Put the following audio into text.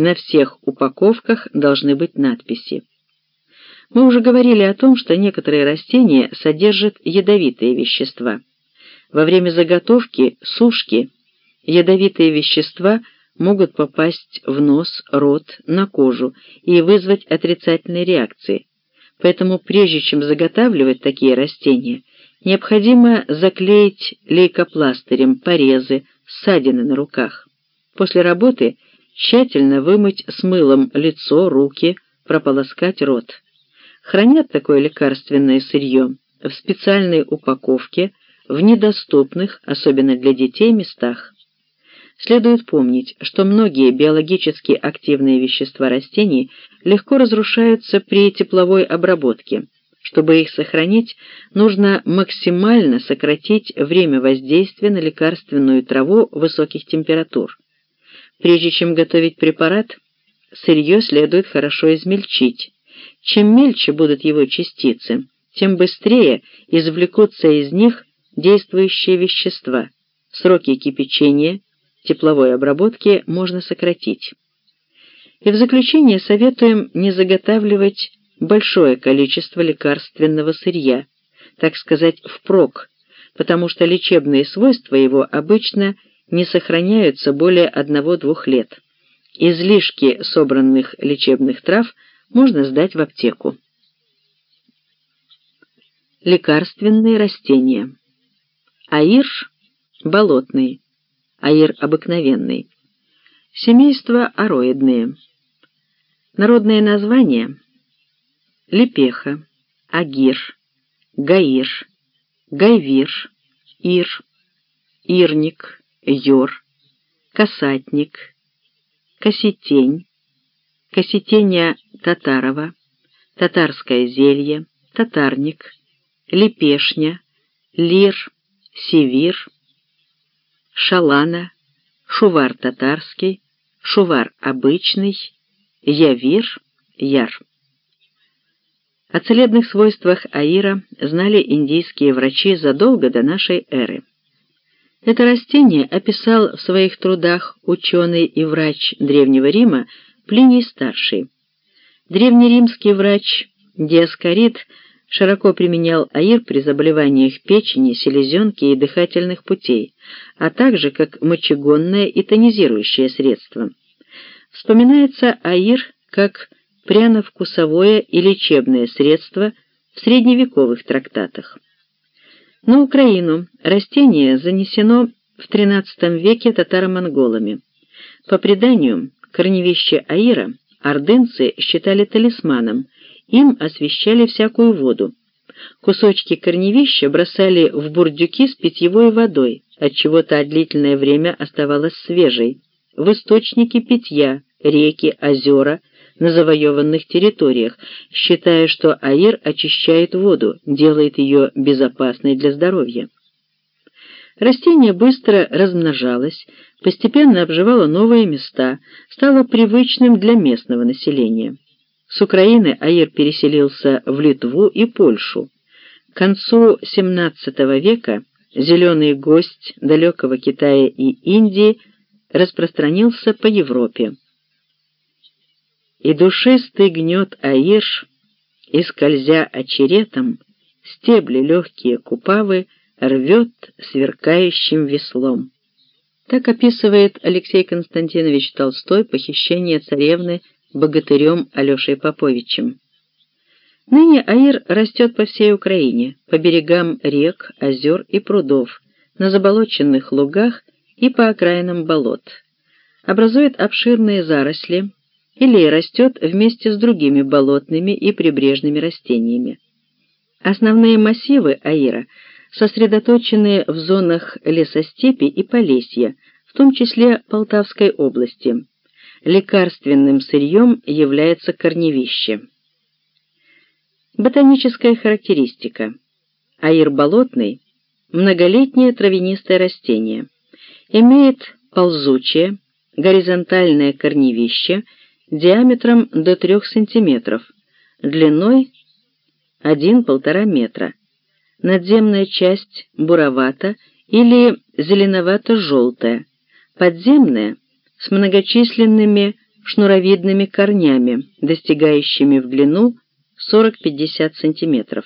На всех упаковках должны быть надписи. Мы уже говорили о том, что некоторые растения содержат ядовитые вещества. Во время заготовки, сушки, ядовитые вещества могут попасть в нос, рот, на кожу и вызвать отрицательные реакции. Поэтому прежде чем заготавливать такие растения, необходимо заклеить лейкопластырем порезы, ссадины на руках. После работы тщательно вымыть с мылом лицо, руки, прополоскать рот. Хранят такое лекарственное сырье в специальной упаковке в недоступных, особенно для детей, местах. Следует помнить, что многие биологически активные вещества растений легко разрушаются при тепловой обработке. Чтобы их сохранить, нужно максимально сократить время воздействия на лекарственную траву высоких температур. Прежде чем готовить препарат, сырье следует хорошо измельчить. Чем мельче будут его частицы, тем быстрее извлекутся из них действующие вещества. Сроки кипячения – тепловой обработки можно сократить. И в заключение советуем не заготавливать большое количество лекарственного сырья, так сказать, впрок, потому что лечебные свойства его обычно не сохраняются более одного-двух лет. Излишки собранных лечебных трав можно сдать в аптеку. Лекарственные растения. Аирш – болотный аир обыкновенный. Семейство ароидные. Народное название – лепеха, агир, гаир, гайвир, ир, ирник, йор, касатник, косетень, косетения татарова, татарское зелье, татарник, лепешня, лир, севир – шалана, шувар татарский, шувар обычный, явир, яр. О целебных свойствах аира знали индийские врачи задолго до нашей эры. Это растение описал в своих трудах ученый и врач Древнего Рима Плиний Старший. Древнеримский врач Диаскорид широко применял аир при заболеваниях печени, селезенки и дыхательных путей, а также как мочегонное и тонизирующее средство. Вспоминается аир как пряно-вкусовое и лечебное средство в средневековых трактатах. На Украину растение занесено в XIII веке татаро-монголами. По преданию, корневище аира ордынцы считали талисманом – им освещали всякую воду. Кусочки корневища бросали в бурдюки с питьевой водой, отчего та длительное время оставалась свежей, в источники питья, реки, озера на завоеванных территориях, считая, что аир очищает воду, делает ее безопасной для здоровья. Растение быстро размножалось, постепенно обживало новые места, стало привычным для местного населения. С Украины Аир переселился в Литву и Польшу. К концу XVII века зеленый гость далекого Китая и Индии распространился по Европе. И душистый гнет Аирш, и скользя очеретом, стебли легкие купавы рвет сверкающим веслом. Так описывает Алексей Константинович Толстой похищение царевны богатырем Алешей Поповичем. Ныне аир растет по всей Украине, по берегам рек, озер и прудов, на заболоченных лугах и по окраинам болот. Образует обширные заросли или растет вместе с другими болотными и прибрежными растениями. Основные массивы аира сосредоточены в зонах лесостепи и полесья, в том числе Полтавской области – лекарственным сырьем является корневище. Ботаническая характеристика. Аир болотный – многолетнее травянистое растение. Имеет ползучее, горизонтальное корневище диаметром до 3 см, длиной 1-1,5 метра. Надземная часть буровата или зеленовато-желтая, подземная с многочисленными шнуровидными корнями, достигающими в длину 40-50 см.